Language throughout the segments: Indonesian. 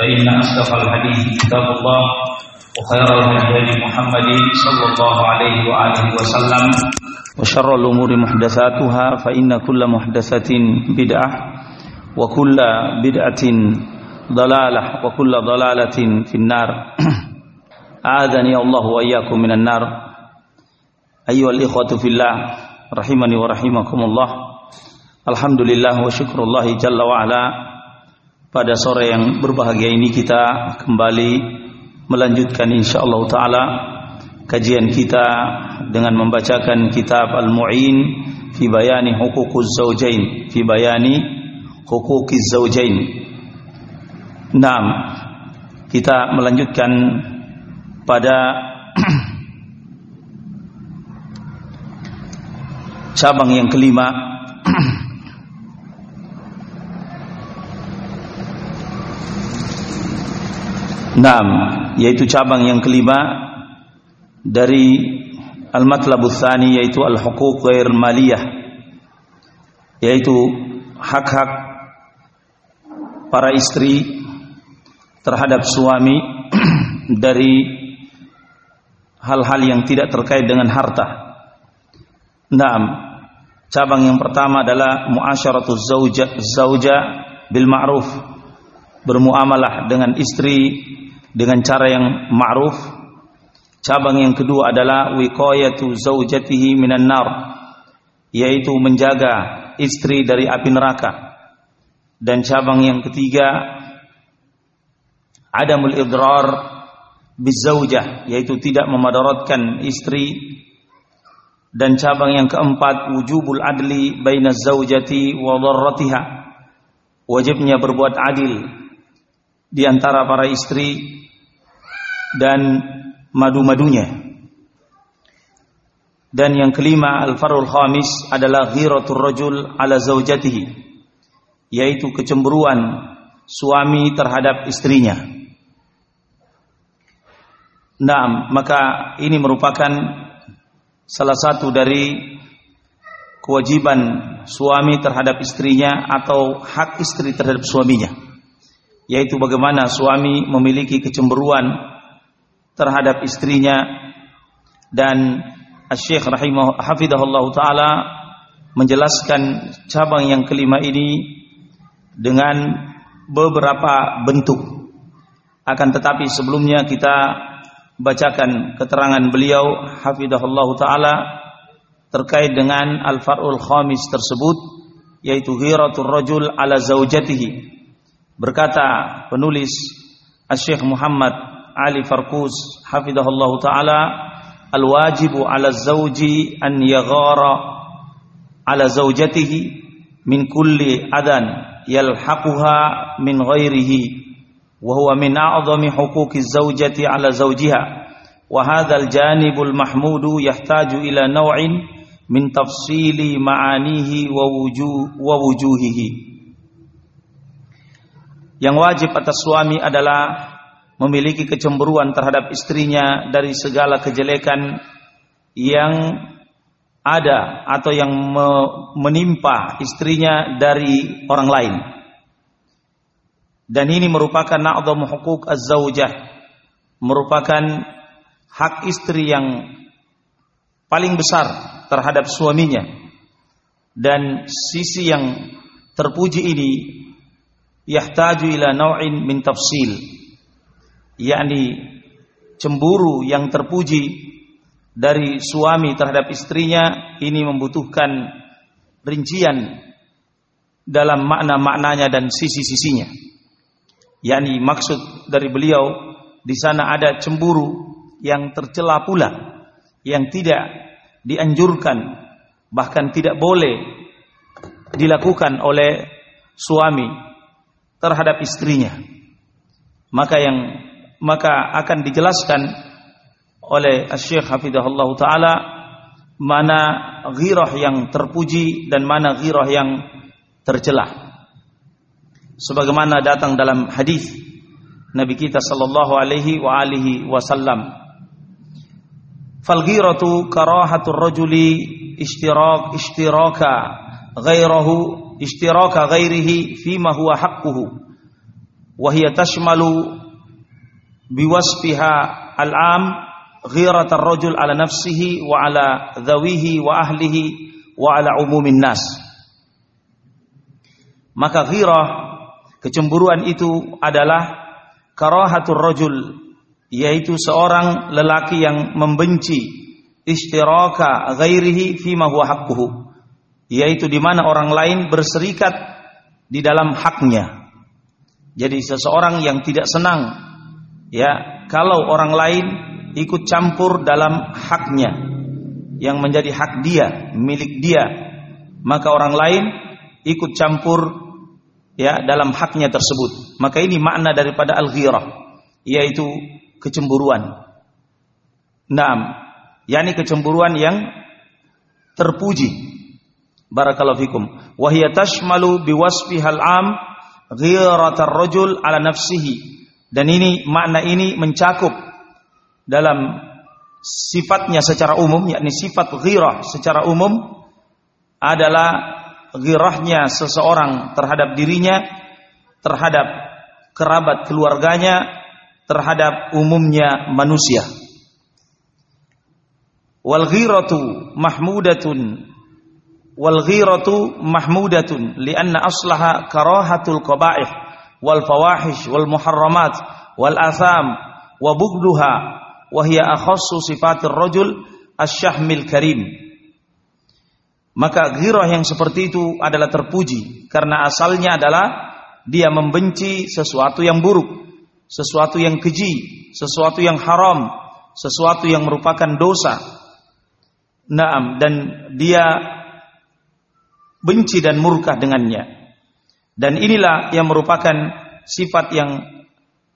فإن أصدق الحديث كتاب الله وخير الهدي محمد صلى الله عليه وآله وسلم. وشر الأمور محدثاتها فإن كل محدثة بدعة وكل بدعة ضلالة وكل ضلالة في النار. أعاذني الله وإياكم من النار. أيها الإخوة في الله رحمني ورحمكم الله. الحمد لله وشكر الله جل وعلا. Pada sore yang berbahagia ini kita kembali melanjutkan insyaallah taala kajian kita dengan membacakan kitab Al-Mu'in fi bayani huququz zaujain fi bayani huquqiz zaujain. Naam. Kita melanjutkan pada cabang yang kelima Naam, yaitu cabang yang kelima dari al-matlabul tsani yaitu al-huquq ghair maliyah yaitu hak-hak para istri terhadap suami dari hal-hal yang tidak terkait dengan harta. Naam, cabang yang pertama adalah muasyaratuz zauja zauja bil ma'ruf bermuamalah dengan istri dengan cara yang ma'ruf. Cabang yang kedua adalah wiqayatu zaujatihi minan nar, yaitu menjaga istri dari api neraka. Dan cabang yang ketiga adamul idrar bizaujah, yaitu tidak memadaratkan istri. Dan cabang yang keempat wujubul adli baina zaujati wa dharratiha. Wajibnya berbuat adil di antara para istri dan madu-madunya. Dan yang kelima al-farul khamis adalah ghiratul rajul ala zaujatihi yaitu kecemburuan suami terhadap istrinya. Nah, maka ini merupakan salah satu dari kewajiban suami terhadap istrinya atau hak istri terhadap suaminya yaitu bagaimana suami memiliki kecemburuan terhadap istrinya. Dan Syekh rahimah hafidahullah taala menjelaskan cabang yang kelima ini dengan beberapa bentuk. Akan tetapi sebelumnya kita bacakan keterangan beliau hafidahullah taala terkait dengan al-far'ul khamis tersebut yaitu ghiratul rajul ala zaujatihi berkata penulis Syekh Muhammad Ali Farkus hafizahullah taala al-wajibu 'ala zauji an yaghara 'ala zaujatihi min kulli adan yalhaquha min ghairihi wa huwa min a'zami huquqi zaujati 'ala zawjiha wa hadha al-janibul mahmudu yahtaju ila naw'in min tafsili ma'anihi wa wujuhihi yang wajib atas suami adalah memiliki kecemburuan terhadap istrinya dari segala kejelekan yang ada atau yang menimpa istrinya dari orang lain. Dan ini merupakan na'dhamu hukuk az-zaujah, merupakan hak istri yang paling besar terhadap suaminya. Dan sisi yang terpuji ini yahtaju ila naw'in min tafsil. Yakni cemburu yang terpuji dari suami terhadap istrinya ini membutuhkan rincian dalam makna-maknanya dan sisi-sisinya. Yakni maksud dari beliau di sana ada cemburu yang tercela pula yang tidak dianjurkan bahkan tidak boleh dilakukan oleh suami terhadap istrinya. Maka yang maka akan dijelaskan oleh Syekh Hafizahullah taala mana ghirah yang terpuji dan mana ghirah yang tercela. Sebagaimana datang dalam hadis Nabi kita sallallahu alaihi wa alihi wasallam. Fal ghiratu karahatur rajuli ishtirak ishtiraka ghairahu ishtiraka ghairihi fima huwa haqquhu. Wahia tashmalu biwasfiha al-am ghirat ar-rajul ala nafsihi wa ala dhawihi wa ahlihi wa ala umumin nas. Maka ghirah kecemburuan itu adalah karahatur rajul yaitu seorang lelaki yang membenci. Istiraka ghairihi fima huwa haqquhu yaitu di mana orang lain berserikat di dalam haknya. Jadi seseorang yang tidak senang ya kalau orang lain ikut campur dalam haknya yang menjadi hak dia, milik dia, maka orang lain ikut campur ya dalam haknya tersebut. Maka ini makna daripada al-ghirah yaitu kecemburuan. Naam, yakni kecemburuan yang terpuji Barakallahu fikum. Wa hiya tashmalu biwasfihal am ghiratar rajul ala nafsihi. Dan ini makna ini mencakup dalam sifatnya secara umum yakni sifat ghirah secara umum adalah ghirahnya seseorang terhadap dirinya, terhadap kerabat keluarganya, terhadap umumnya manusia. Wal ghiratu mahmudatun wal ghiratu mahmudatun lianna aslaha karahatul qaba'ih wal fawahish wal muharramat wal atham wa bugduha wa hiya akhassu sifatir rajul asyahmil karim. Maka ghirah yang seperti itu adalah terpuji karena asalnya adalah dia membenci sesuatu yang buruk sesuatu yang keji sesuatu yang haram sesuatu yang merupakan dosa. Naam dan dia benci dan murka dengannya. Dan inilah yang merupakan sifat yang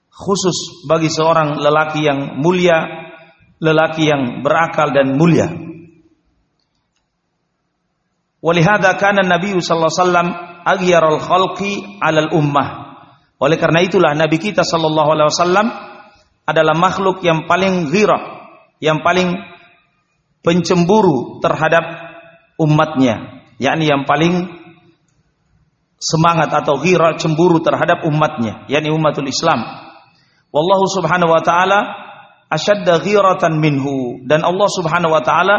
khusus bagi seorang lelaki yang mulia, lelaki yang berakal dan mulia. Walihada kana Nabi sallallahu alaihi wasallam aghyarul khalqi 'alal ummah. Oleh karena itulah Nabi kita sallallahu alaihi wasallam adalah makhluk yang paling ghirah, yang paling pencemburu terhadap umatnya yakni yang paling semangat atau ghira cemburu terhadap umatnya. Yakni umatul Islam. Wallahu subhanahu wa taala asyadda ghiratan minhu. Dan Allah subhanahu wa taala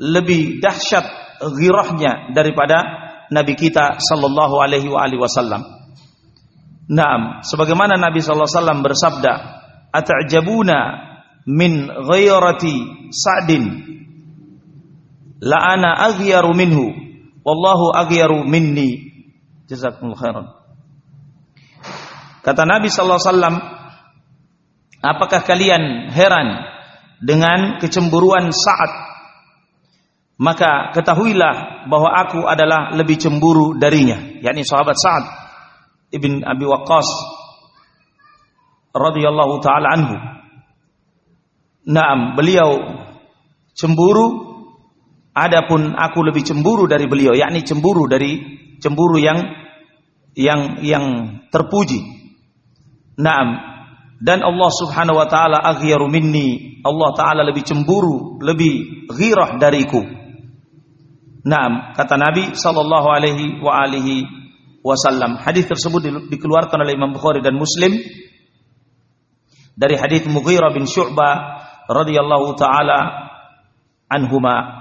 lebih dahsyat ghirahnya daripada nabi kita sallallahu alaihi wa alihi wasallam. Naam sebagaimana Nabi sallallahu alaihi wasallam bersabda ata'jabuna min ghairati Sa'din? La ana aghyaru minhu Wallahu aghyaru minni. Jazakumullah khairan. Kata Nabi sallallahu alaihi wasallam, apakah kalian heran dengan kecemburuan Sa'ad? Maka ketahuilah bahwa aku adalah lebih cemburu darinya, yakni sahabat Sa'ad ibn Abi Waqqas radhiyallahu taala anhu. Naam, beliau cemburu Adapun aku lebih cemburu dari beliau, yakni cemburu dari cemburu yang yang yang terpuji. Naam. Dan Allah Subhanahu wa taala aghyaru minni. Allah taala lebih cemburu, lebih ghirah dariku. Naam, kata Nabi sallallahu alaihi wa alihi wasallam. Hadis tersebut dikeluarkan oleh Imam Bukhari dan Muslim dari hadis Mughirah bin Syu'bah radhiyallahu taala anhuma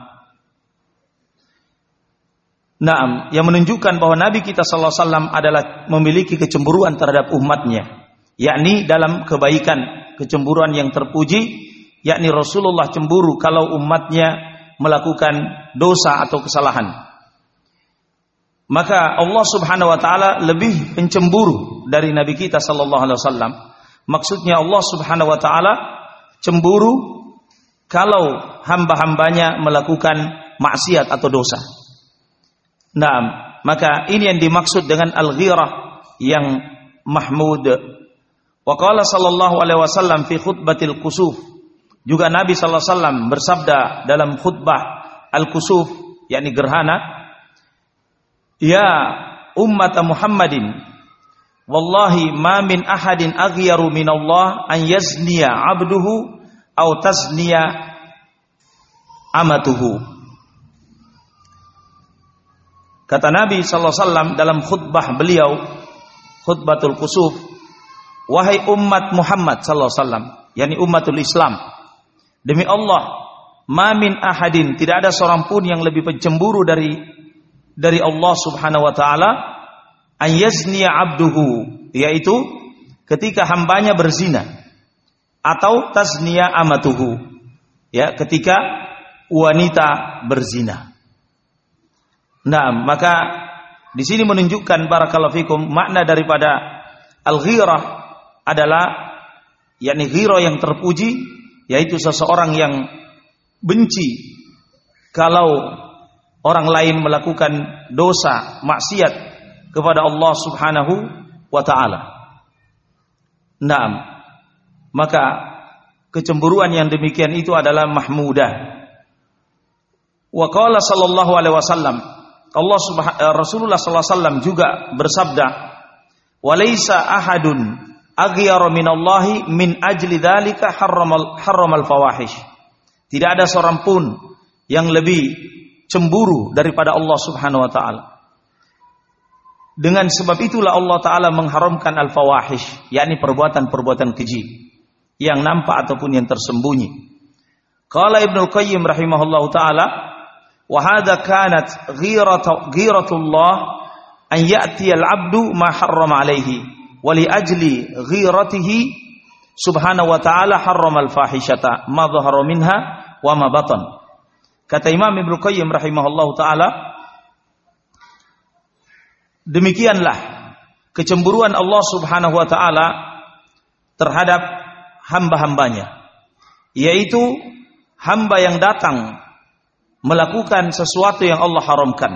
Naam, yang menunjukkan bahwa Nabi kita sallallahu alaihi wasallam adalah memiliki kecemburuan terhadap umatnya, yakni dalam kebaikan, kecemburuan yang terpuji, yakni Rasulullah cemburu kalau umatnya melakukan dosa atau kesalahan. Maka Allah Subhanahu wa taala lebih pencemburu dari Nabi kita sallallahu alaihi wasallam. Maksudnya Allah Subhanahu wa taala cemburu kalau hamba-hambanya melakukan maksiat atau dosa. Nah, maka ini yang dimaksud dengan al-ghirah yang mahmud. Wa qala sallallahu alaihi wasallam fi khutbatil kusuf. Juga Nabi sallallahu alaihi wasallam bersabda dalam khutbah al-kusuf yakni gerhana, "Ya ummat Muhammadin, wallahi ma min ahadin aghyaru min Allah an yazniya 'abduhu aw tasniya amatuhu." Kata Nabi sallallahu alaihi wasallam dalam khutbah beliau, khutbatul kusuf, wahai umat Muhammad sallallahu alaihi wasallam, yakni umatul Islam. Demi Allah, mamin ahadin, tidak ada seorang pun yang lebih pencemburu dari dari Allah Subhanahu wa taala ayazniya abduhu, yaitu ketika hambanya berzina atau tasniya amatuhu, ya ketika wanita berzina. Nah, maka di sini menunjukkan barakallahu fikum makna daripada al-ghirah adalah yakni ghirah yang terpuji yaitu seseorang yang benci kalau orang lain melakukan dosa maksiat kepada Allah Subhanahu wa taala. Naam. Maka kecemburuan yang demikian itu adalah mahmudah. Wa qala sallallahu alaihi wasallam Allah eh, Rasulullah sallallahu alaihi juga bersabda, "Walaysa ahadun aghyara minallahi min ajli dzalika harramal harramal fawahish." Tidak ada seorang pun yang lebih cemburu daripada Allah Subhanahu wa taala. Dengan sebab itulah Allah taala mengharamkan al-fawahish, yakni perbuatan-perbuatan keji yang nampak ataupun yang tersembunyi. Qala Ibnu Qayyim rahimahullahu taala, "Wa hadza kanat ghiratu ghiratullah an ya'ti al-'abdu ma harrama alaihi wa li ajli ghiratihi subhanahu wa ta'ala harrama al-fahishata ma dhahara minha wa ma batan. Kata Imam Ibnu Qayyim rahimahullahu taala demikianlah kecemburuan Allah Subhanahu wa taala terhadap hamba-hambanya yaitu hamba yang datang melakukan sesuatu yang Allah haramkan.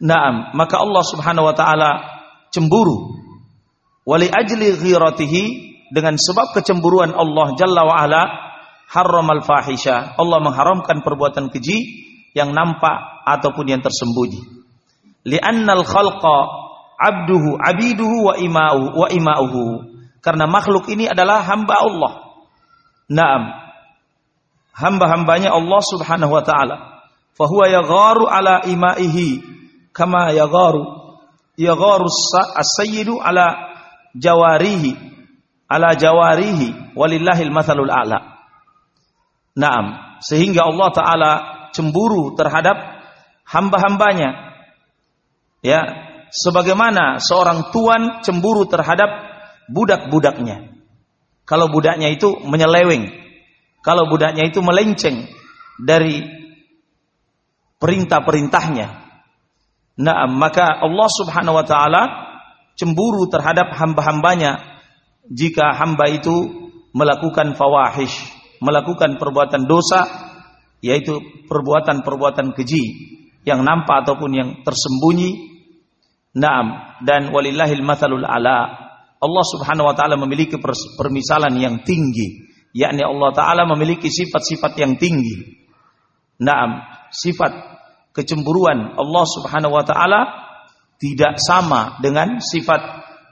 Naam, maka Allah Subhanahu wa taala cemburu. Wali ajli ghiratihi dengan sebab kecemburuan Allah Jalla wa ala harramal fahisha. Allah mengharamkan perbuatan keji yang nampak ataupun yang tersembunyi. Li'annal khalqa abduhu abiduhu wa ima'uhu wa ima'uhu. Karena makhluk ini adalah hamba Allah. Naam. Hamba-hambanya Allah Subhanahu wa taala. Fahuwa yagharu ala ima'ihi kama yagharu yagharu as-sayyidu ala jawarihi ala jawarihi walillahil mathalul a'la. Naam, sehingga Allah taala cemburu terhadap hamba-hambanya. Ya, sebagaimana seorang tuan cemburu terhadap budak-budaknya. Kalau budaknya itu menyeleweng, kalau budaknya itu melenceng dari perintah-perintahnya. Nah, maka Allah Subhanahu wa taala cemburu terhadap hamba-hambanya jika hamba itu melakukan fawahish, melakukan perbuatan dosa yaitu perbuatan-perbuatan keji yang nampak ataupun yang tersembunyi. Naam dan walillahil mathalul ala. Allah Subhanahu wa taala memiliki permisalan yang tinggi yakni Allah taala memiliki sifat-sifat yang tinggi. Naam sifat kecemburuan Allah Subhanahu wa taala tidak sama dengan sifat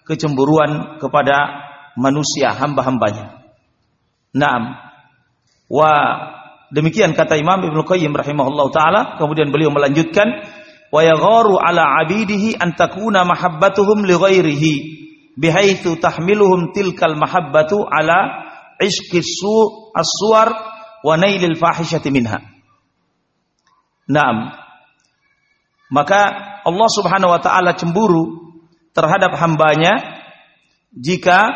kecemburuan kepada manusia hamba-hambanya. Naam. Wa demikian kata Imam Ibnu Qayyim rahimahullahu taala, kemudian beliau melanjutkan wa yagharu ala abidihi an takuna mahabbatuhum li ghairihi tahmiluhum tilkal mahabbatu ala ishqi su as-suwar wa nailil fahishati minha. Naam. Maka Allah Subhanahu wa taala cemburu terhadap hambanya jika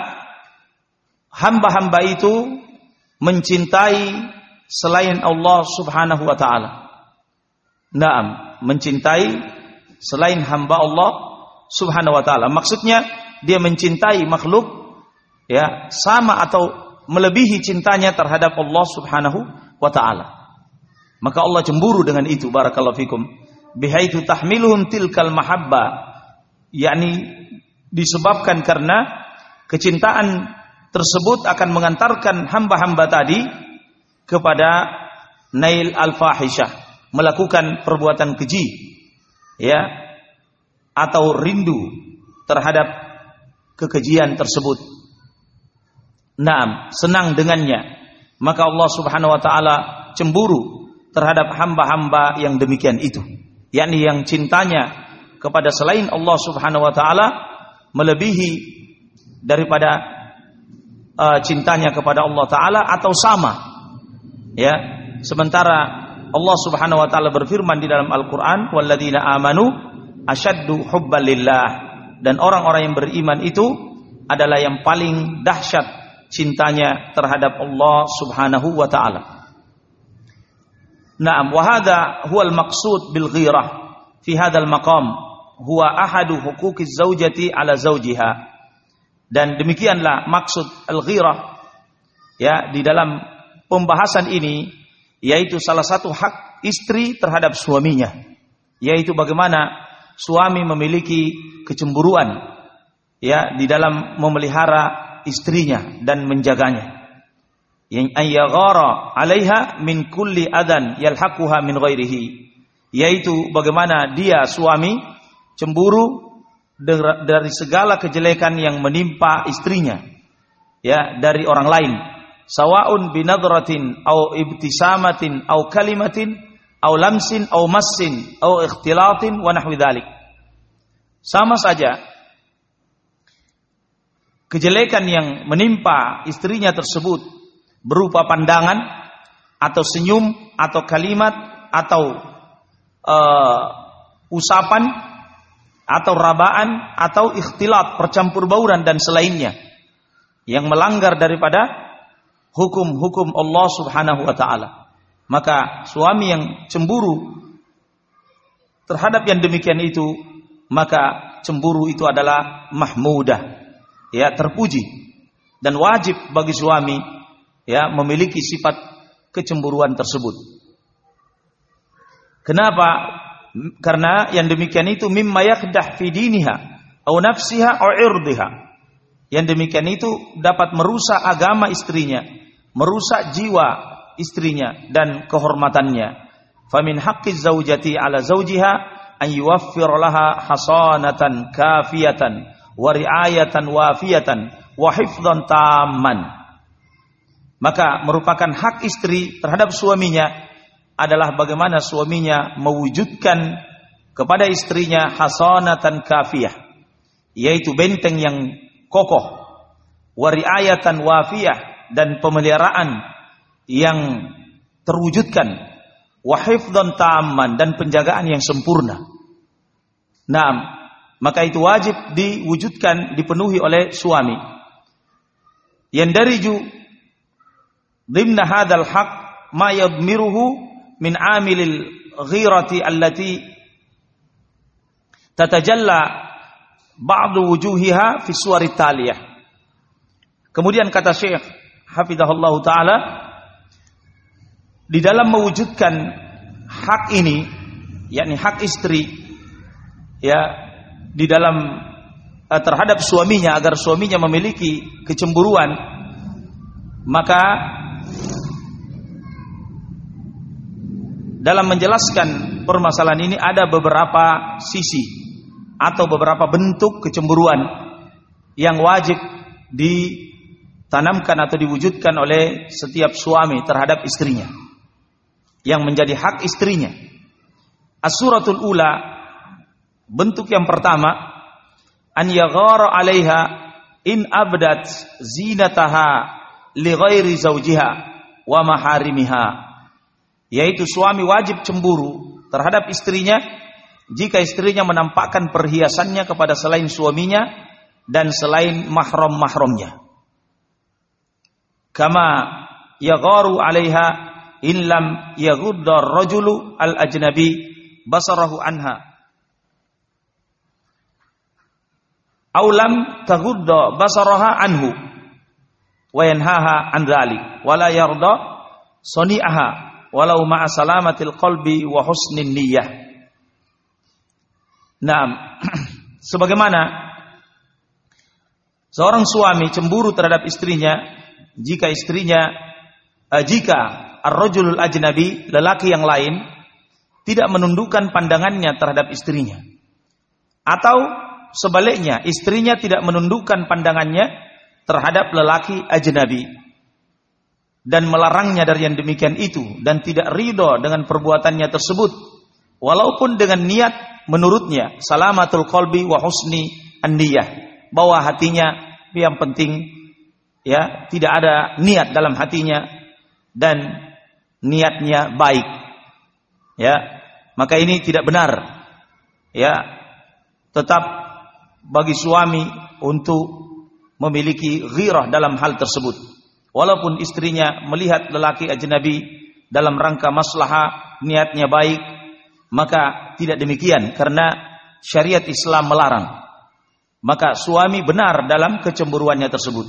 hamba-hamba itu mencintai selain Allah Subhanahu wa taala. Naam, mencintai selain hamba Allah Subhanahu wa taala. Maksudnya dia mencintai makhluk ya sama atau melebihi cintanya terhadap Allah Subhanahu wa taala. Maka Allah cemburu dengan itu barakallahu fikum. Bihaitsu tahmiluhum tilkal mahabba yakni disebabkan karena kecintaan tersebut akan mengantarkan hamba-hamba tadi kepada nail al-fahishah, melakukan perbuatan keji, ya, atau rindu terhadap kekejian tersebut. Naam, senang dengannya. Maka Allah Subhanahu wa taala cemburu terhadap hamba-hamba yang demikian itu, yakni yang cintanya kepada selain Allah Subhanahu wa taala melebihi daripada uh, cintanya kepada Allah taala atau sama. Ya sementara Allah Subhanahu wa taala berfirman di dalam Al-Qur'an walladzina amanu asyaddu hubbalillah dan orang-orang yang beriman itu adalah yang paling dahsyat cintanya terhadap Allah Subhanahu wa taala Naam, wa hadha huwa al-maqsud bil ghirah fi hadzal maqam huwa ahadu huquqiz zaujati ala zaujiha. Dan demikianlah maksud al-ghirah ya di dalam pembahasan ini yaitu salah satu hak istri terhadap suaminya yaitu bagaimana suami memiliki kecemburuan ya di dalam memelihara istrinya dan menjaganya. Yang ayyaghara 'alaiha min kulli adan yalhaquha min ghairihi. Yaitu bagaimana dia suami cemburu dari segala kejelekan yang menimpa istrinya. Ya dari orang lain. Sawaun binadratin au ibtisamatin au kalimatin au lamsin au massin au ikhtilatin wa nahwi dhalik. Sama saja kejelekan yang menimpa istrinya tersebut berupa pandangan atau senyum atau kalimat atau uh, usapan atau rabaan atau ikhtilat percampur bauran dan selainnya yang melanggar daripada hukum-hukum Allah Subhanahu wa taala. Maka suami yang cemburu terhadap yang demikian itu, maka cemburu itu adalah mahmudah, ya terpuji dan wajib bagi suami ya memiliki sifat kecemburuan tersebut. Kenapa? Karena yang demikian itu mimma yakdah fi diniha au nafsiha au irdiha. Yang demikian itu dapat merusak agama istrinya, merusak jiwa istrinya dan kehormatannya. Famin haqqi zaujati ala zaujiha an yuwaffir laha hasanatan kafiyatan wa riayatan wafiyatan wa hifdhan tamman maka merupakan hak istri terhadap suaminya adalah bagaimana suaminya mewujudkan kepada istrinya hasanatan kafiyah yaitu benteng yang kokoh wariayatan wafiyah dan pemeliharaan yang terwujudkan wahifdan ta'amman dan penjagaan yang sempurna. Nah, maka itu wajib diwujudkan dipenuhi oleh suami. Yandariju dimna hadal haq ma yadmiruhu min amilil ghirati allati tatajalla ba'du wujuhiha fi suwari taliyah. Kemudian kata Syekh hafizahullah taala di dalam mewujudkan hak ini yakni hak istri ya di dalam eh, terhadap suaminya agar suaminya memiliki kecemburuan maka dalam menjelaskan permasalahan ini ada beberapa sisi atau beberapa bentuk kecemburuan yang wajib ditanamkan atau diwujudkan oleh setiap suami terhadap istrinya yang menjadi hak istrinya. As-suratul ula bentuk yang pertama an yaghara 'alaiha in abdat zinataha li ghairi zawjiha wa maharimiha yaitu suami wajib cemburu terhadap istrinya jika istrinya menampakkan perhiasannya kepada selain suaminya dan selain mahram-mahramnya. Kama yagharu 'alaiha in lam yaghudda ar-rajulu al-ajnabi basarahu anha. Aw lam taghudda basaraha anhu. Wa yanhaha an dhalik. Wa la yarda sani'aha. Walau ma'a salamatil qalbi wa husnin niyyah. Nah, sebagaimana seorang suami cemburu terhadap istrinya jika istrinya eh, jika ar-rajulul ajnabi lelaki yang lain tidak menundukkan pandangannya terhadap istrinya. Atau sebaliknya istrinya tidak menundukkan pandangannya terhadap lelaki ajnabi dan melarangnya dari yang demikian itu dan tidak ridho dengan perbuatannya tersebut walaupun dengan niat menurutnya salamatul qalbi wa husni an bahwa hatinya yang penting ya tidak ada niat dalam hatinya dan niatnya baik. Ya, maka ini tidak benar. Ya, tetap bagi suami untuk memiliki ghirah dalam hal tersebut. Walaupun istrinya melihat lelaki ajnabi dalam rangka maslahah, niatnya baik, maka tidak demikian karena syariat Islam melarang. Maka suami benar dalam kecemburuannya tersebut.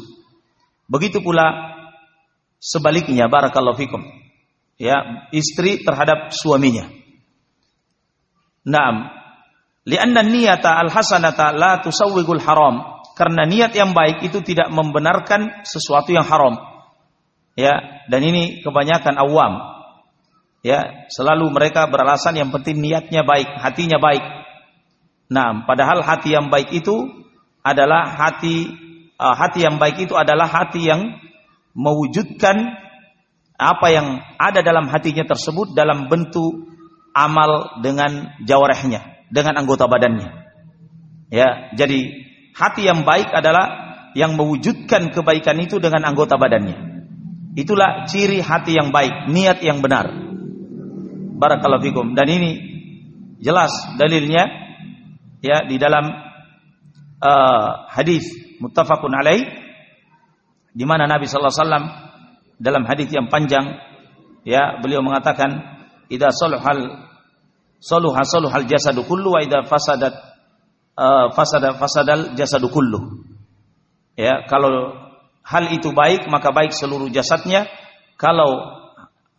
Begitu pula sebaliknya barakallahu fikum. Ya, istri terhadap suaminya. Naam. Lianna niyata al-hasanata la tusawwigul haram. Karena niat yang baik itu tidak membenarkan sesuatu yang haram. Ya, dan ini kebanyakan awam. Ya, selalu mereka beralasan yang penting niatnya baik, hatinya baik. Nah, padahal hati yang baik itu adalah hati uh, hati yang baik itu adalah hati yang mewujudkan apa yang ada dalam hatinya tersebut dalam bentuk amal dengan jawarehnya, dengan anggota badannya. Ya, jadi hati yang baik adalah yang mewujudkan kebaikan itu dengan anggota badannya. Itulah ciri hati yang baik, niat yang benar. Barakallahu fikum. Dan ini jelas dalilnya ya di dalam uh, hadis muttafaqun alaih di mana Nabi sallallahu alaihi wasallam dalam hadis yang panjang ya beliau mengatakan idza saluhal saluha saluhal jasadu kullu wa idza fasadat uh, fasada fasadal jasadu kullu. Ya, kalau hal itu baik maka baik seluruh jasadnya, kalau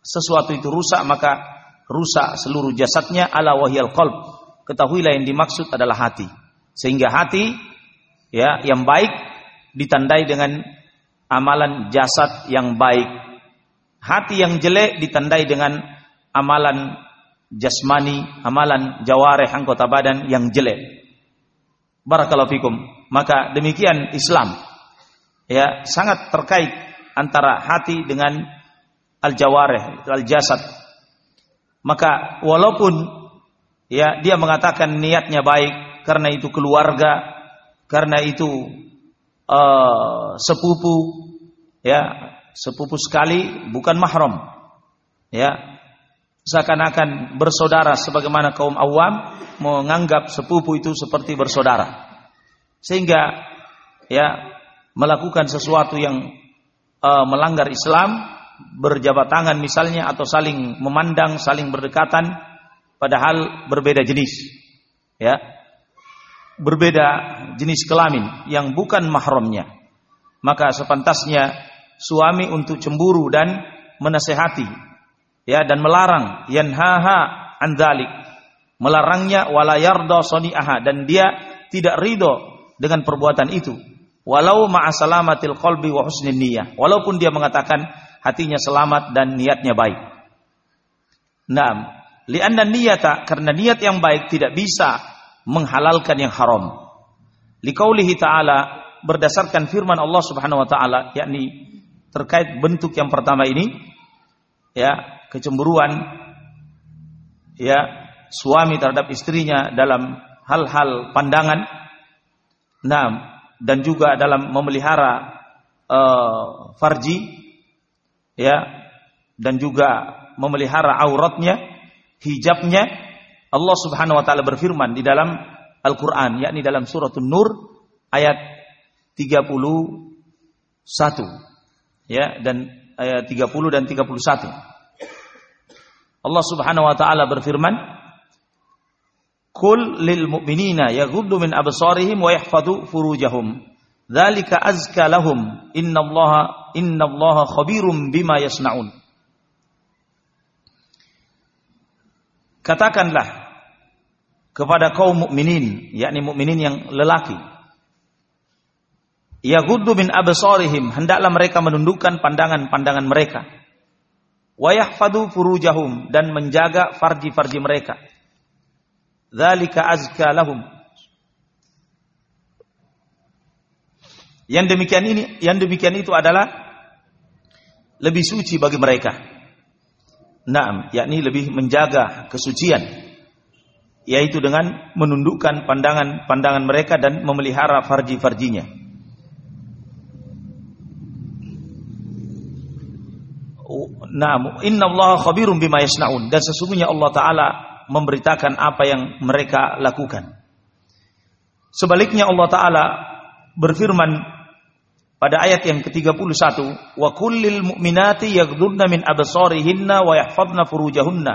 sesuatu itu rusak maka rusak seluruh jasadnya ala wahyal qalb. Ketahuilah yang dimaksud adalah hati. Sehingga hati ya yang baik ditandai dengan amalan jasad yang baik. Hati yang jelek ditandai dengan amalan jasmani, amalan jawareh anggota badan yang jelek. Barakallahu fikum. Maka demikian Islam. Ya, sangat terkait antara hati dengan al-jawareh, al-jasad. Maka walaupun ya dia mengatakan niatnya baik karena itu keluarga, karena itu uh, sepupu ya, sepupu sekali bukan mahram. Ya, seakan-akan bersaudara sebagaimana kaum awam menganggap sepupu itu seperti bersaudara. Sehingga ya melakukan sesuatu yang uh, melanggar Islam, berjabat tangan misalnya atau saling memandang, saling berdekatan padahal berbeda jenis. Ya. Berbeda jenis kelamin yang bukan mahramnya. Maka sepantasnya suami untuk cemburu dan menasehati ya dan melarang. Yanhaha an dzalik. Melarangnya wala yarda sani'aha. Dan dia tidak ridho dengan perbuatan itu. Walau ma'a salamatil qalbi wa husnin niyyah. Walaupun dia mengatakan hatinya selamat dan niatnya baik. Naam. Lianna niyata karena niat yang baik tidak bisa menghalalkan yang haram. Liqaulihi ta'ala berdasarkan firman Allah Subhanahu wa taala yakni terkait bentuk yang pertama ini ya kecemburuan ya suami terhadap istrinya dalam hal-hal pandangan nah dan juga dalam memelihara uh, farji ya dan juga memelihara auratnya hijabnya Allah Subhanahu wa taala berfirman di dalam Al-Qur'an yakni dalam surah An-Nur ayat 31 ya dan ayat 30 dan 31 Allah Subhanahu wa taala berfirman, "Qul lil mu'minina yaghuddu min absarihim wa yahfadhu furujahum. Dzalika azka lahum. Innallaha innallaha khabirum bima yasnaun." Katakanlah kepada kaum mukminin, yakni mukminin yang lelaki, yaghuddu min absarihim, hendaklah mereka menundukkan pandangan-pandangan mereka wayahfadu furujahum dan menjaga farji-farji mereka. Dzalika azka lahum. Yang demikian ini, yang demikian itu adalah lebih suci bagi mereka. Naam, yakni lebih menjaga kesucian yaitu dengan menundukkan pandangan-pandangan mereka dan memelihara farji-farjinya. Nah, inna Allah khabirum bima yasnaun dan sesungguhnya Allah taala memberitakan apa yang mereka lakukan. Sebaliknya Allah taala berfirman pada ayat yang ke-31, "Wa kullil mu'minati yaghdudna min absarihinna wa yahfazna furujahunna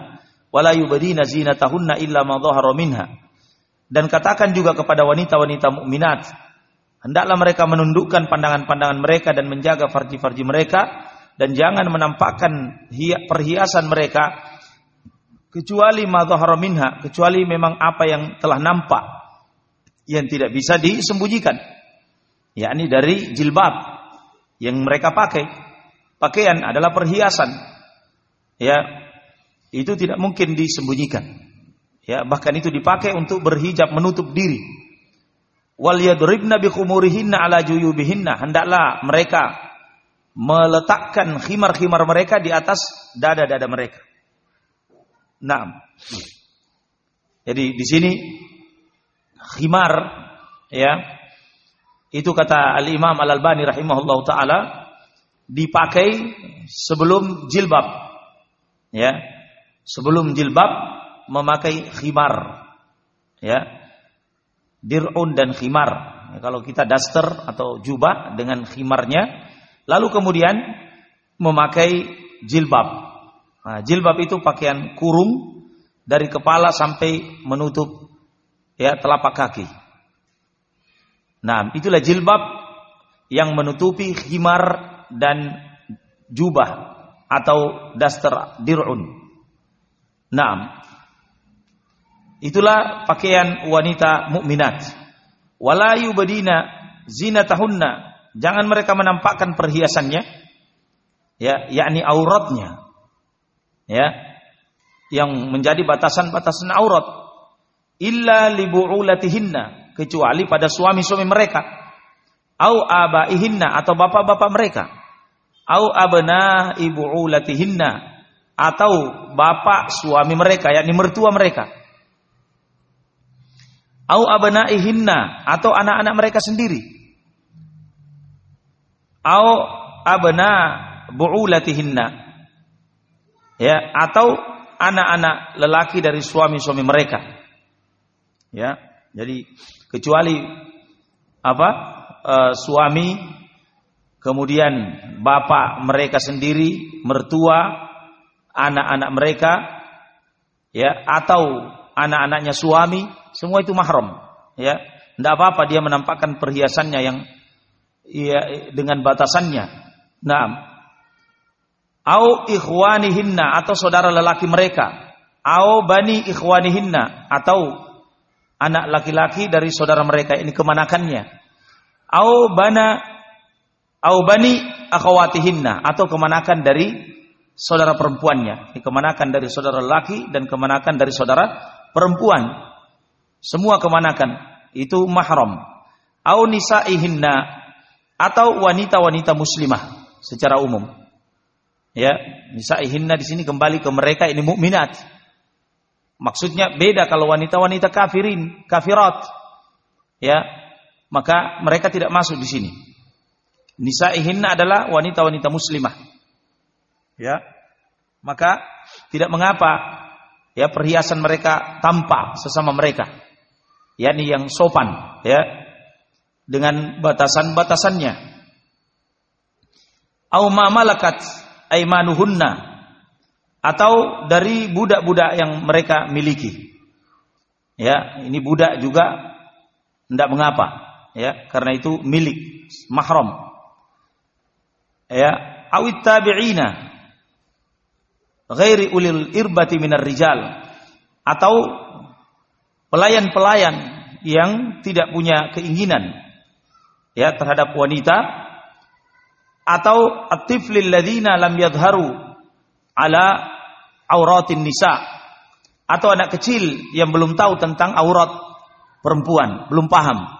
wa la yubdina zinatahunna illa ma dhahara minha." Dan katakan juga kepada wanita-wanita mukminat, hendaklah mereka menundukkan pandangan-pandangan mereka dan menjaga farji-farji mereka dan jangan menampakkan perhiasan mereka kecuali minha, kecuali memang apa yang telah nampak yang tidak bisa disembunyikan. yakni dari jilbab yang mereka pakai. Pakaian adalah perhiasan. Ya, itu tidak mungkin disembunyikan. Ya, bahkan itu dipakai untuk berhijab menutup diri. Wal yadribna bi khumurihinna ala juyubihinna. Hendaklah mereka meletakkan khimar-khimar mereka di atas dada-dada mereka. Nah, jadi di sini khimar ya itu kata Al Imam Al Albani rahimahullah taala dipakai sebelum jilbab ya. Sebelum jilbab memakai khimar ya. Dirun dan khimar. Kalau kita daster atau jubah dengan khimarnya Lalu kemudian memakai jilbab. Nah, jilbab itu pakaian kurung dari kepala sampai menutup ya telapak kaki. Nah, itulah jilbab yang menutupi khimar dan jubah atau daster dir'un. Nah, itulah pakaian wanita mukminat. Wala yubadina zinatahunna Jangan mereka menampakkan perhiasannya, ya, yakni auratnya, ya, yang menjadi batasan-batasan aurat. Illa libu'ulatihinna, kecuali pada suami-suami mereka. Au abaihinna atau bapak-bapak mereka. Au abna ibu'ulatihinna atau bapak suami mereka, yakni mertua mereka. Au abnaihinna atau anak-anak mereka sendiri au abna bu'ulatihinna. Ya atau anak-anak lelaki dari suami-suami mereka. Ya jadi kecuali apa? E, suami kemudian bapak mereka sendiri mertua anak-anak mereka ya atau anak-anaknya suami semua itu mahram ya. Tidak apa-apa dia menampakkan perhiasannya yang ya dengan batasannya. Naam. Au ikhwanihinna atau saudara lelaki mereka. Au bani ikhwanihinna atau anak laki-laki dari saudara mereka ini kemanakannya. Au bana au bani akhwatihinna atau kemanakan dari saudara perempuannya. Ini kemanakan dari saudara laki dan kemanakan dari saudara perempuan. Semua kemanakan itu mahram. Au nisaihinna atau wanita-wanita muslimah secara umum. Ya, nisaihinna di sini kembali ke mereka ini mukminat. Maksudnya beda kalau wanita-wanita kafirin, kafirat. Ya, maka mereka tidak masuk di sini. Nisaihinna adalah wanita-wanita muslimah. Ya. Maka tidak mengapa ya perhiasan mereka tampak sesama mereka. yakni yang sopan, ya dengan batasan-batasannya. Au ma malakat aimanuhunna atau dari budak-budak yang mereka miliki. Ya, ini budak juga tidak mengapa, ya, karena itu milik mahram. Ya, awit tabi'ina ghairi ulil irbati minar rijal atau pelayan-pelayan yang tidak punya keinginan ya terhadap wanita atau atiflil ladzina lam yadharu ala auratin nisa atau anak kecil yang belum tahu tentang aurat perempuan, belum paham.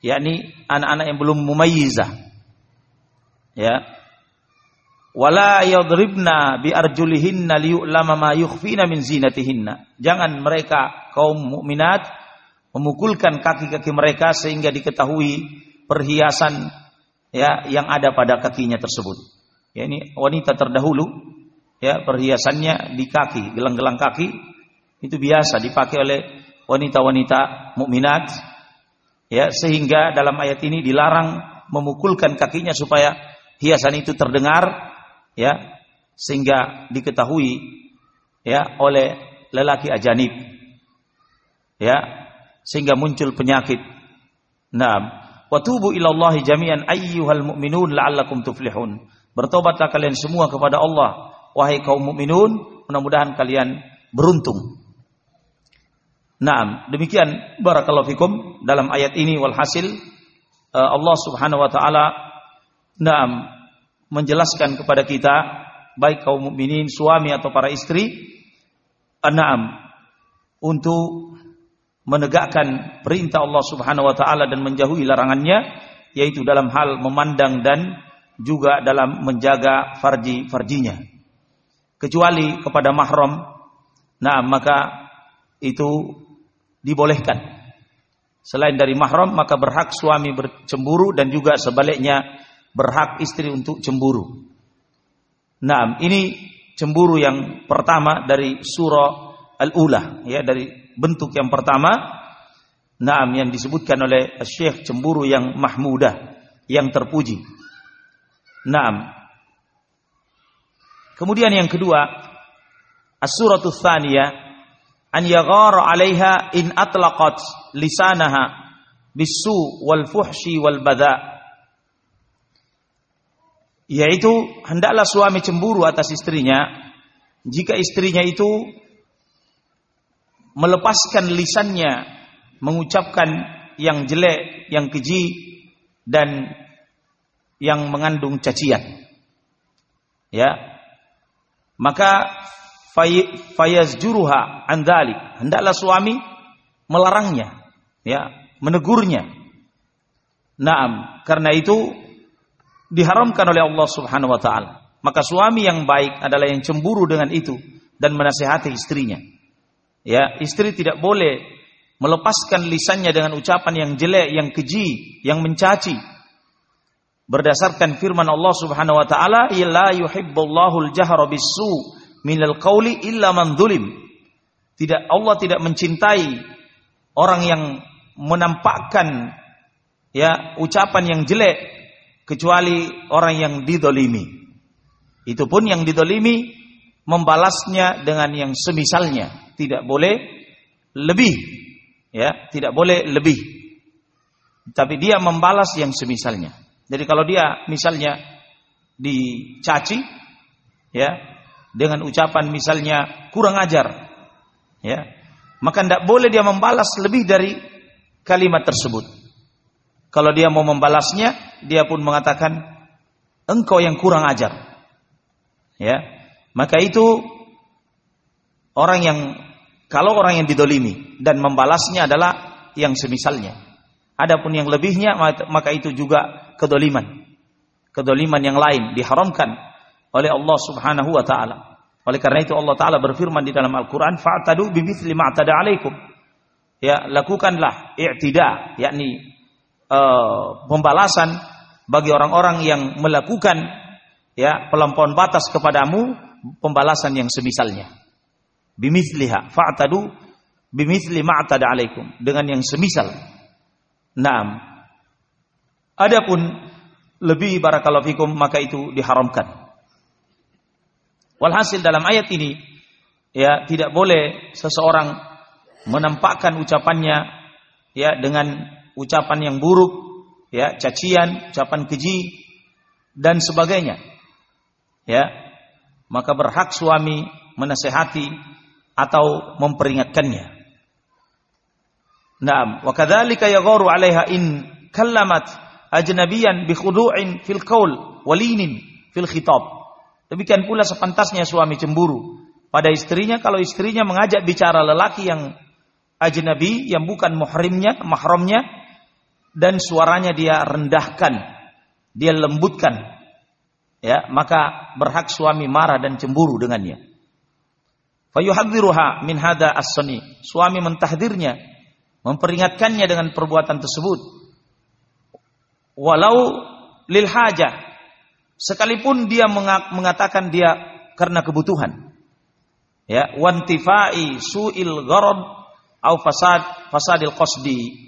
yakni anak-anak yang belum mumayyizah. Ya. Wala yadribna bi arjulihinna liyu'lama ma yukhfina min zinatihinna. Jangan mereka kaum mukminat memukulkan kaki-kaki mereka sehingga diketahui perhiasan ya yang ada pada kakinya tersebut. Ya ini wanita terdahulu ya perhiasannya di kaki, gelang-gelang kaki itu biasa dipakai oleh wanita-wanita mukminat ya sehingga dalam ayat ini dilarang memukulkan kakinya supaya hiasan itu terdengar ya sehingga diketahui ya oleh lelaki ajanib ya sehingga muncul penyakit. Naam, wa tubu ilallahi jami'an ayyuhal mu'minun la'allakum tuflihun. Bertobatlah kalian semua kepada Allah wahai kaum mukminun, mudah-mudahan kalian beruntung. Naam, demikian barakallahu fikum dalam ayat ini walhasil uh, Allah Subhanahu wa taala naam menjelaskan kepada kita baik kaum mukminin, suami atau para istri, naam untuk menegakkan perintah Allah Subhanahu wa taala dan menjauhi larangannya yaitu dalam hal memandang dan juga dalam menjaga farji-farjinya. Kecuali kepada mahram nah maka itu dibolehkan. Selain dari mahram maka berhak suami bercemburu dan juga sebaliknya berhak istri untuk cemburu. Nah ini cemburu yang pertama dari surah al-ula ya dari bentuk yang pertama Naam yang disebutkan oleh Syekh cemburu yang mahmudah, yang terpuji. Naam. Kemudian yang kedua, As-suratul tsaniyah an yaghara 'alaiha in atlaqat lisanaha bisu wal fuhshi wal badha. Yaitu hendaklah suami cemburu atas istrinya jika istrinya itu melepaskan lisannya mengucapkan yang jelek, yang keji dan yang mengandung cacian. Ya. Maka fayazjuruha an dzalik. Hendaklah suami melarangnya, ya, menegurnya. Naam, karena itu diharamkan oleh Allah Subhanahu wa taala. Maka suami yang baik adalah yang cemburu dengan itu dan menasihati istrinya. Ya, istri tidak boleh melepaskan lisannya dengan ucapan yang jelek, yang keji, yang mencaci. Berdasarkan firman Allah Subhanahu wa taala, "La yuhibbullahu al-jahra bis-su' minal qawli illa man dhulim." Tidak Allah tidak mencintai orang yang menampakkan ya ucapan yang jelek kecuali orang yang didolimi. Itu pun yang didolimi membalasnya dengan yang semisalnya tidak boleh lebih ya tidak boleh lebih. Tapi dia membalas yang semisalnya. Jadi kalau dia misalnya dicaci ya dengan ucapan misalnya kurang ajar ya maka tidak boleh dia membalas lebih dari kalimat tersebut. Kalau dia mau membalasnya dia pun mengatakan engkau yang kurang ajar. Ya maka itu orang yang kalau orang yang didolimi dan membalasnya adalah yang semisalnya. Adapun yang lebihnya maka itu juga kedoliman. Kedoliman yang lain diharamkan oleh Allah Subhanahu wa taala. Oleh karena itu Allah taala berfirman di dalam Al-Qur'an fa'tadu bimithli ma'tada 'alaikum. Ya, lakukanlah i'tida, yakni uh, pembalasan bagi orang-orang yang melakukan ya pelampauan batas kepadamu pembalasan yang semisalnya bimithliha fa'tadu bimithli ma'tada alaikum dengan yang semisal. Naam. Adapun lebih barakallahu fikum maka itu diharamkan. Walhasil dalam ayat ini ya tidak boleh seseorang menampakkan ucapannya ya dengan ucapan yang buruk, ya cacian, ucapan keji dan sebagainya. Ya. Maka berhak suami menasehati atau memperingatkannya. Naam, wa kadzalika yagharu 'alaiha in kallamat ajnabiyan bi khudu'in fil qaul walinin fil khitab. Demikian pula sepantasnya suami cemburu pada istrinya kalau istrinya mengajak bicara lelaki yang ajnabi yang bukan muhrimnya, mahramnya dan suaranya dia rendahkan, dia lembutkan. Ya, maka berhak suami marah dan cemburu dengannya. Fayuhadziruha min hada as-sani. Suami mentahdirnya, memperingatkannya dengan perbuatan tersebut. Walau lil hajah, sekalipun dia mengatakan dia karena kebutuhan. Ya, wantifai su'il gharad au fasad fasadil qasdi.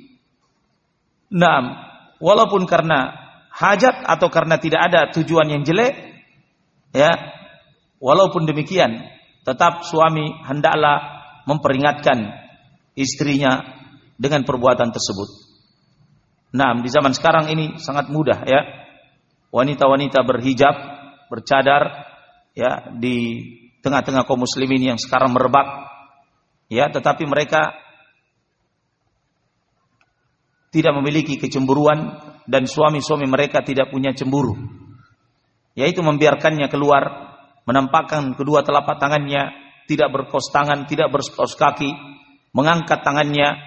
Naam, walaupun karena hajat atau karena tidak ada tujuan yang jelek, ya, walaupun demikian, tetap suami hendaklah memperingatkan istrinya dengan perbuatan tersebut. Nah, di zaman sekarang ini sangat mudah ya. Wanita-wanita berhijab, bercadar ya di tengah-tengah kaum muslimin yang sekarang merebak ya, tetapi mereka tidak memiliki kecemburuan dan suami-suami mereka tidak punya cemburu. Yaitu membiarkannya keluar, menampakkan kedua telapak tangannya, tidak berkos tangan, tidak berkos kaki, mengangkat tangannya,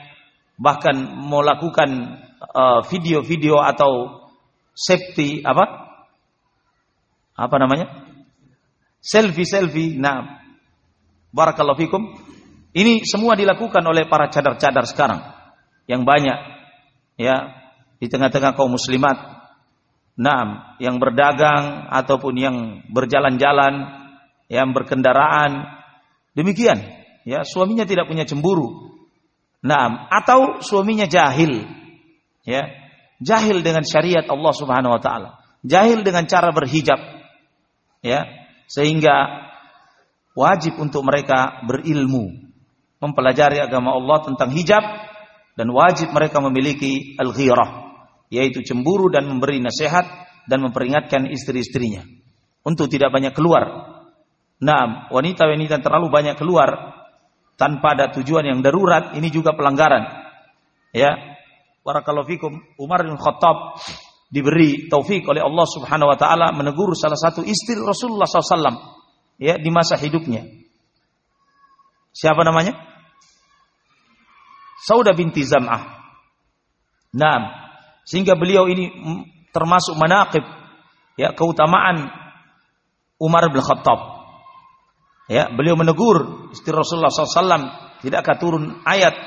bahkan melakukan uh, video-video uh, atau safety apa? Apa namanya? Selfie-selfie. Nah, barakallahu fikum. Ini semua dilakukan oleh para cadar-cadar sekarang yang banyak ya di tengah-tengah kaum muslimat Naam, yang berdagang ataupun yang berjalan-jalan, yang berkendaraan, demikian. Ya, suaminya tidak punya cemburu. Naam, atau suaminya jahil. Ya, jahil dengan syariat Allah Subhanahu wa taala. Jahil dengan cara berhijab. Ya, sehingga wajib untuk mereka berilmu, mempelajari agama Allah tentang hijab dan wajib mereka memiliki al-ghirah yaitu cemburu dan memberi nasihat dan memperingatkan istri-istrinya untuk tidak banyak keluar. Nah, wanita-wanita terlalu banyak keluar tanpa ada tujuan yang darurat ini juga pelanggaran. Ya. Barakallahu fikum Umar bin Khattab diberi taufik oleh Allah Subhanahu wa taala menegur salah satu istri Rasulullah SAW ya di masa hidupnya. Siapa namanya? Sauda binti Zam'ah. Nah, sehingga beliau ini termasuk manaqib ya keutamaan Umar bin Khattab. Ya, beliau menegur istri Rasulullah SAW tidakkah turun ayat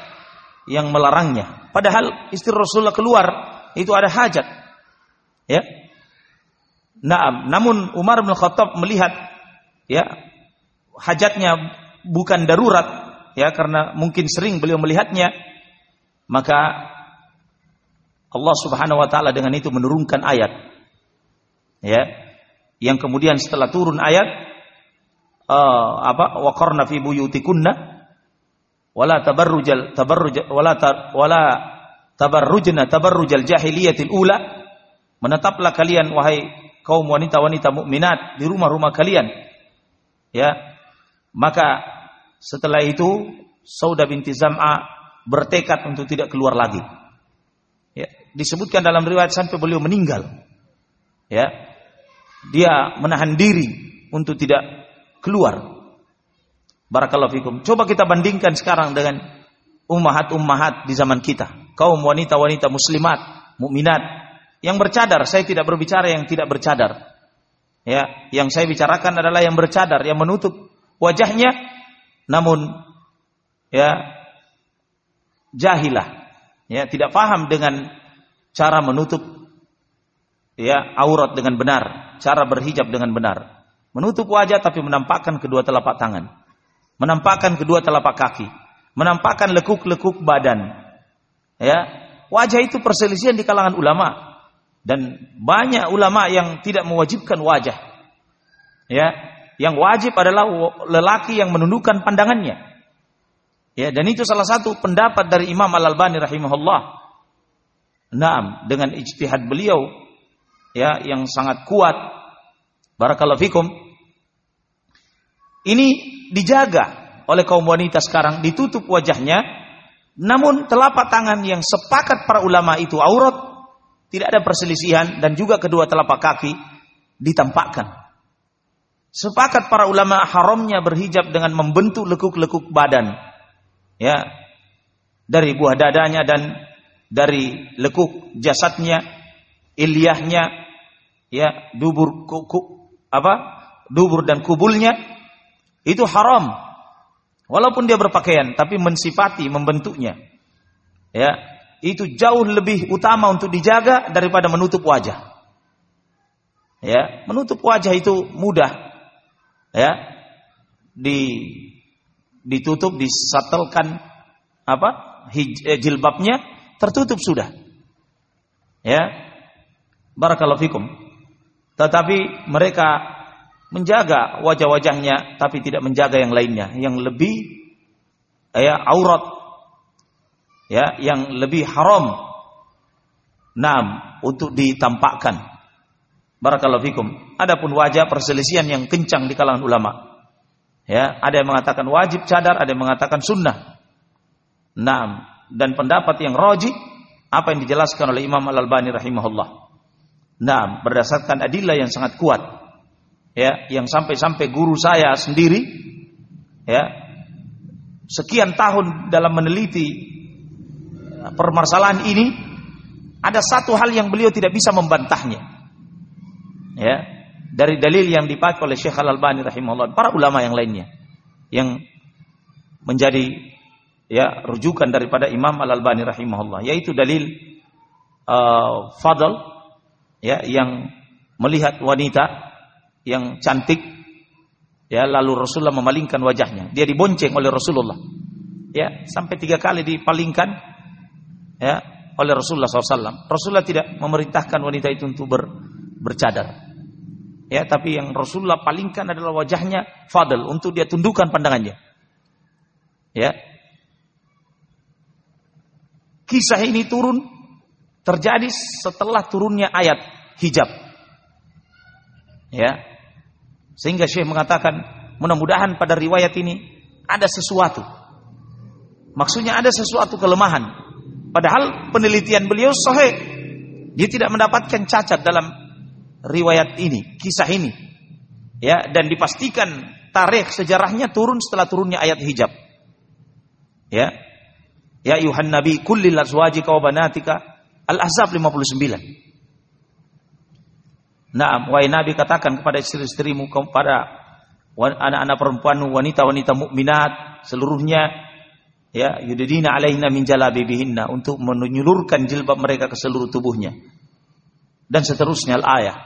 yang melarangnya. Padahal istri Rasulullah keluar itu ada hajat. Ya. Naam, namun Umar bin Khattab melihat ya hajatnya bukan darurat ya karena mungkin sering beliau melihatnya maka Allah Subhanahu wa taala dengan itu menurunkan ayat. Ya. Yang kemudian setelah turun ayat uh, apa waqarna fi buyutikunna wala tabarrujal tabarruj wala tar, wala tabarrujna tabarrujal jahiliyatil ula. Menetaplah kalian wahai kaum wanita-wanita mukminat di rumah-rumah kalian. Ya. Maka setelah itu Sauda binti Zam'a bertekad untuk tidak keluar lagi. Disebutkan dalam riwayat sampai beliau meninggal. Ya. Dia menahan diri untuk tidak keluar. Barakallahu fikum. Coba kita bandingkan sekarang dengan ummahat-ummahat di zaman kita. Kaum wanita-wanita muslimat, mukminat yang bercadar. Saya tidak berbicara yang tidak bercadar. Ya, yang saya bicarakan adalah yang bercadar, yang menutup wajahnya namun ya jahilah ya tidak paham dengan cara menutup ya aurat dengan benar, cara berhijab dengan benar. Menutup wajah tapi menampakkan kedua telapak tangan, menampakkan kedua telapak kaki, menampakkan lekuk-lekuk badan. Ya, wajah itu perselisihan di kalangan ulama dan banyak ulama yang tidak mewajibkan wajah. Ya, yang wajib adalah lelaki yang menundukkan pandangannya. Ya, dan itu salah satu pendapat dari Imam Al-Albani rahimahullah. Naam, dengan ijtihad beliau ya yang sangat kuat. Barakallahu fikum. Ini dijaga oleh kaum wanita sekarang ditutup wajahnya namun telapak tangan yang sepakat para ulama itu aurat tidak ada perselisihan dan juga kedua telapak kaki ditampakkan Sepakat para ulama haramnya berhijab dengan membentuk lekuk-lekuk badan. Ya. Dari buah dadanya dan dari lekuk jasadnya, ilyahnya, ya, dubur kuku apa? Dubur dan kubulnya itu haram. Walaupun dia berpakaian tapi mensifati membentuknya. Ya, itu jauh lebih utama untuk dijaga daripada menutup wajah. Ya, menutup wajah itu mudah. Ya. Di ditutup, disatelkan apa? Hij, eh, jilbabnya tertutup sudah. Ya. Barakallahu fikum. Tetapi mereka menjaga wajah-wajahnya tapi tidak menjaga yang lainnya. Yang lebih ya aurat. Ya yang lebih haram. Nam untuk ditampakkan. Barakallahu fikum. Adapun wajah perselisihan yang kencang di kalangan ulama. Ya ada yang mengatakan wajib cadar ada yang mengatakan sunnah. Nam dan pendapat yang rajih apa yang dijelaskan oleh Imam Al-Albani rahimahullah. Nah, berdasarkan adillah yang sangat kuat ya yang sampai-sampai guru saya sendiri ya sekian tahun dalam meneliti uh, permasalahan ini ada satu hal yang beliau tidak bisa membantahnya ya dari dalil yang dipakai oleh Syekh Al-Albani rahimahullah para ulama yang lainnya yang menjadi ya rujukan daripada Imam Al-Albani rahimahullah yaitu dalil uh, fadl ya yang melihat wanita yang cantik ya lalu Rasulullah memalingkan wajahnya. Dia dibonceng oleh Rasulullah ya sampai tiga kali dipalingkan ya oleh Rasulullah SAW Rasulullah tidak memerintahkan wanita itu untuk ber, bercadar ya tapi yang Rasulullah palingkan adalah wajahnya fadl untuk dia tundukkan pandangannya ya kisah ini turun terjadi setelah turunnya ayat hijab ya sehingga Syekh mengatakan mudah-mudahan pada riwayat ini ada sesuatu. Maksudnya ada sesuatu kelemahan. Padahal penelitian beliau sahih. Dia tidak mendapatkan cacat dalam riwayat ini, kisah ini. Ya, dan dipastikan tarikh sejarahnya turun setelah turunnya ayat hijab. Ya. Ya ayuhan nabi kullil azwajika wa banatika Al-Ahzab 59. Nah, wahai Nabi katakan kepada istri-istrimu kepada anak-anak perempuan wanita-wanita mukminat seluruhnya ya yudina alaihna min jalabibihinna untuk menyulurkan jilbab mereka ke seluruh tubuhnya dan seterusnya al-ayah.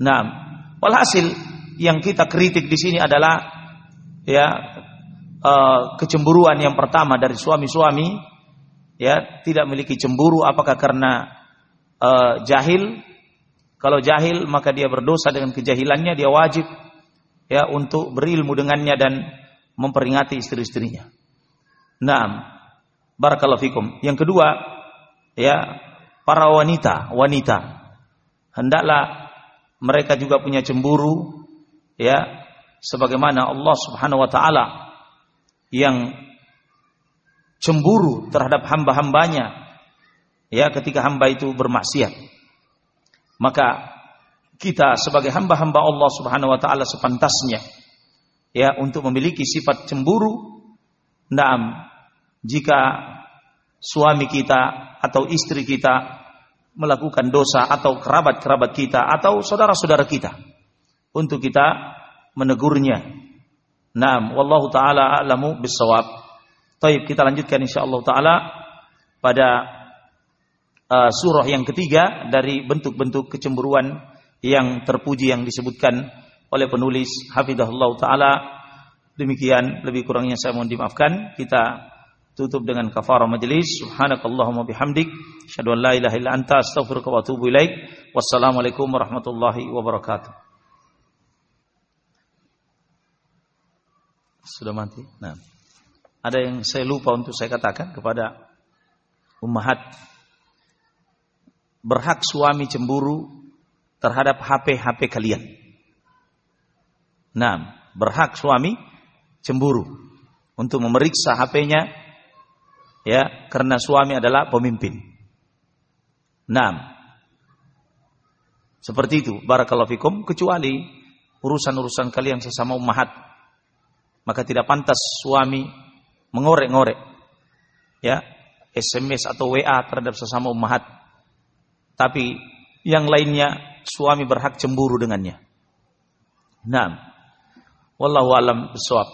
Nah, walhasil yang kita kritik di sini adalah ya uh, kecemburuan yang pertama dari suami-suami ya tidak memiliki cemburu apakah karena uh, jahil kalau jahil maka dia berdosa dengan kejahilannya, dia wajib ya untuk berilmu dengannya dan memperingati istri-istrinya. Naam. Barakallahu fikum. Yang kedua, ya para wanita, wanita hendaklah mereka juga punya cemburu ya sebagaimana Allah Subhanahu wa taala yang cemburu terhadap hamba-hambanya ya ketika hamba itu bermaksiat maka kita sebagai hamba-hamba Allah Subhanahu wa taala sepantasnya ya untuk memiliki sifat cemburu. Naam, jika suami kita atau istri kita melakukan dosa atau kerabat-kerabat kita atau saudara-saudara kita untuk kita menegurnya. Naam, wallahu taala a'lamu bissawab. Baik, kita lanjutkan insyaallah taala pada uh, surah yang ketiga dari bentuk-bentuk kecemburuan yang terpuji yang disebutkan oleh penulis Hafidahullah Ta'ala. Demikian lebih kurangnya saya mohon dimaafkan. Kita tutup dengan kafarah majelis. Subhanakallahumma bihamdik. An la ilaha illa anta astaghfiruka wa atubu ilaik. Wassalamualaikum warahmatullahi wabarakatuh. Sudah mati? Nah. Ada yang saya lupa untuk saya katakan kepada ummahat berhak suami cemburu terhadap HP-HP kalian. Nah, berhak suami cemburu untuk memeriksa HP-nya ya karena suami adalah pemimpin. Nah, seperti itu barakallahu fikum kecuali urusan-urusan kalian sesama ummahat maka tidak pantas suami mengorek-ngorek ya SMS atau WA terhadap sesama ummahat tapi yang lainnya suami berhak cemburu dengannya. Nah, wallahu alam bisawab.